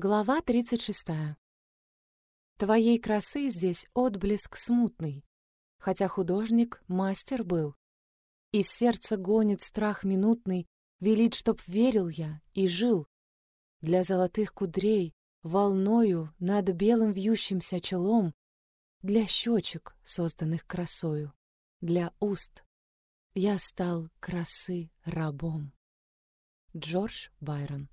Глава 36. Твоей красы здесь отблеск смутный, Хотя художник мастер был. Из сердца гонит страх минутный, Велит, чтоб верил я и жил. Для золотых кудрей, волною Над белым вьющимся челом, Для щечек, созданных красою, Для уст я стал красы рабом. Джордж Байрон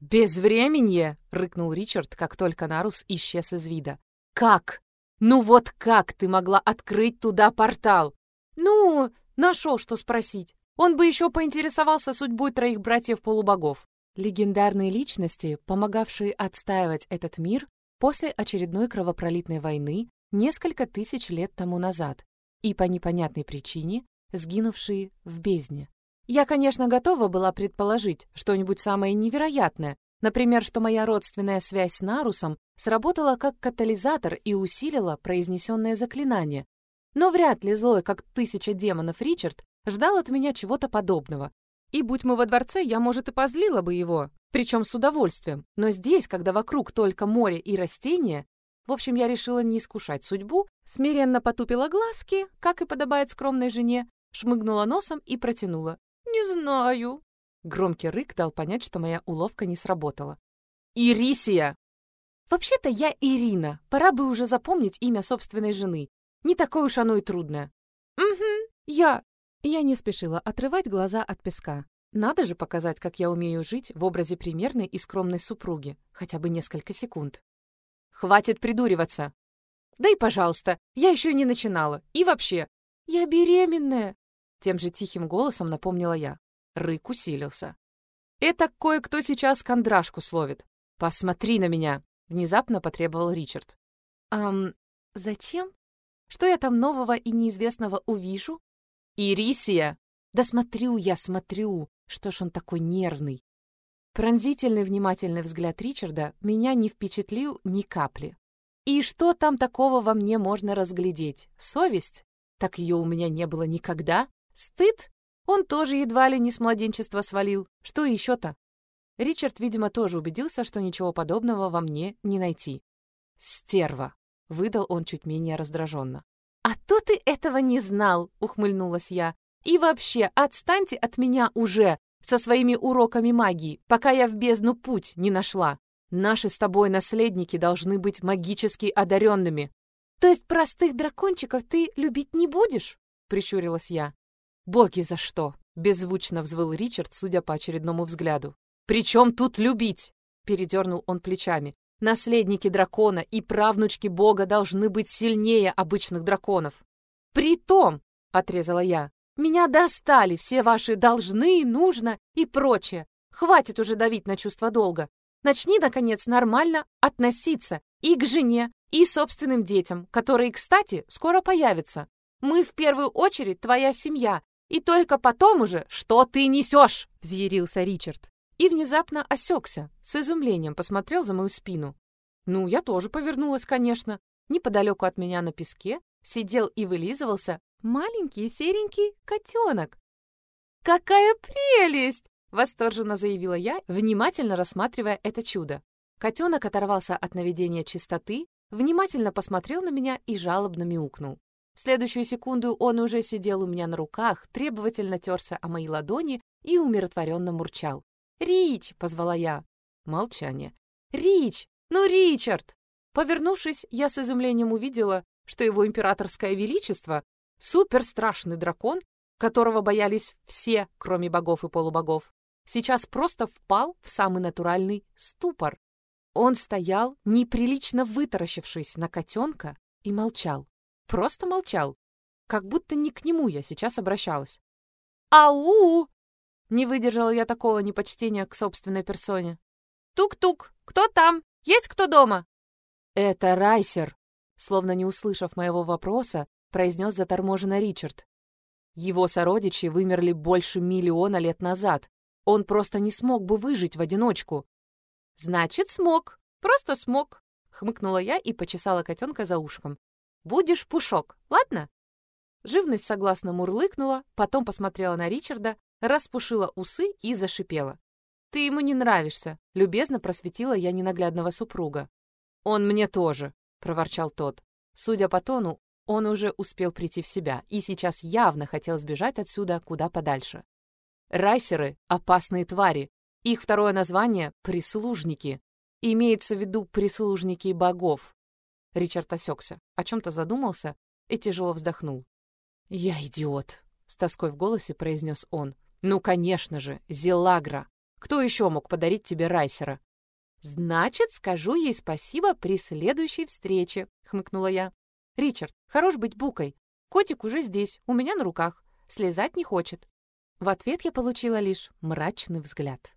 «Безвременье!» — рыкнул Ричард, как только Нарус исчез из вида. «Как? Ну вот как ты могла открыть туда портал?» «Ну, нашел, что спросить. Он бы еще поинтересовался судьбой троих братьев-полубогов». Легендарные личности, помогавшие отстаивать этот мир после очередной кровопролитной войны несколько тысяч лет тому назад и по непонятной причине сгинувшие в бездне. Я, конечно, готова была предположить что-нибудь самое невероятное, например, что моя родственная связь с Нарусом сработала как катализатор и усилила произнесенное заклинание. Но вряд ли злой, как тысяча демонов Ричард, ждал от меня чего-то подобного. И будь мы во дворце, я, может, и позлила бы его, причем с удовольствием. Но здесь, когда вокруг только море и растения, в общем, я решила не искушать судьбу, смиренно потупила глазки, как и подобает скромной жене, шмыгнула носом и протянула. «Не знаю». Громкий рык дал понять, что моя уловка не сработала. «Ирисия!» «Вообще-то я Ирина. Пора бы уже запомнить имя собственной жены. Не такое уж оно и трудное». «Угу, я...» Я не спешила отрывать глаза от песка. Надо же показать, как я умею жить в образе примерной и скромной супруги. Хотя бы несколько секунд. «Хватит придуриваться!» «Да и пожалуйста, я еще не начинала. И вообще...» «Я беременная!» Тем же тихим голосом напомнила я. Рык усилился. «Это кое-кто сейчас кондрашку словит. Посмотри на меня!» Внезапно потребовал Ричард. «Ам, зачем? Что я там нового и неизвестного увижу?» «Ирисия!» «Да смотрю я, смотрю! Что ж он такой нервный?» Пронзительный внимательный взгляд Ричарда меня не впечатлил ни капли. И что там такого во мне можно разглядеть? Совесть? Так ее у меня не было никогда. Стыд? Он тоже едва ли не с младенчества свалил. Что еще-то? Ричард, видимо, тоже убедился, что ничего подобного во мне не найти. «Стерва!» — выдал он чуть менее раздраженно. «А то ты этого не знал!» — ухмыльнулась я. «И вообще, отстаньте от меня уже со своими уроками магии, пока я в бездну путь не нашла. Наши с тобой наследники должны быть магически одаренными». «То есть простых дракончиков ты любить не будешь?» — прищурилась я. «Боги, за что?» — беззвучно взвыл Ричард, судя по очередному взгляду. «При чем тут любить?» — передернул он плечами. «Наследники дракона и правнучки бога должны быть сильнее обычных драконов». «Притом», — отрезала я, — «меня достали все ваши «должны», «нужно» и прочее. Хватит уже давить на чувство долга. Начни, наконец, нормально относиться и к жене, и собственным детям, которые, кстати, скоро появятся. Мы в первую очередь твоя семья, и только потом уже, что ты несешь?» — взъярился Ричард. И внезапно осекся, с изумлением посмотрел за мою спину. Ну, я тоже повернулась, конечно. Неподалеку от меня на песке сидел и вылизывался маленький серенький котенок. «Какая прелесть!» — восторженно заявила я, внимательно рассматривая это чудо. Котенок оторвался от наведения чистоты, внимательно посмотрел на меня и жалобно мяукнул. В следующую секунду он уже сидел у меня на руках, требовательно терся о мои ладони и умиротворенно мурчал. «Рич!» — позвала я. Молчание. «Рич! Ну, Ричард!» Повернувшись, я с изумлением увидела, что его императорское величество — суперстрашный дракон, которого боялись все, кроме богов и полубогов, сейчас просто впал в самый натуральный ступор. Он стоял, неприлично вытаращившись на котенка, и молчал. Просто молчал, как будто не к нему я сейчас обращалась. «Ау!» Не выдержала я такого непочтения к собственной персоне. «Тук-тук! Кто там? Есть кто дома?» «Это Райсер», словно не услышав моего вопроса, произнес заторможенно Ричард. Его сородичи вымерли больше миллиона лет назад. Он просто не смог бы выжить в одиночку. «Значит, смог. Просто смог», — хмыкнула я и почесала котенка за ушком. Будешь пушок, ладно?» Живность согласно мурлыкнула, потом посмотрела на Ричарда, распушила усы и зашипела. «Ты ему не нравишься», — любезно просветила я ненаглядного супруга. «Он мне тоже», — проворчал тот. Судя по тону, он уже успел прийти в себя и сейчас явно хотел сбежать отсюда куда подальше. Райсеры — опасные твари. Их второе название — прислужники. Имеется в виду прислужники богов. Ричард осекся, о чем-то задумался и тяжело вздохнул. «Я идиот», — с тоской в голосе произнес он. «Ну, конечно же, Зелагра. Кто еще мог подарить тебе Райсера?» «Значит, скажу ей спасибо при следующей встрече», — хмыкнула я. «Ричард, хорош быть букой. Котик уже здесь, у меня на руках. Слезать не хочет». В ответ я получила лишь мрачный взгляд.